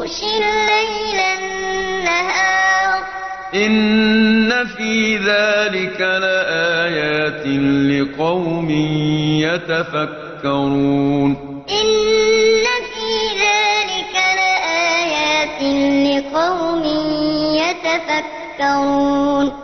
يُغْشِي اللَّيْلَ النَّهَارَ ۚ. إِنَّ فِي ذَٰلِكَ لَآيَاتٍ لِّقَوْمٍ يَتَفَكَّرُونَ. إِنَّ فِي ذَٰلِكَ لَآيَاتٍ لِّقَوْمٍ يَتَفَكَّرُونَ.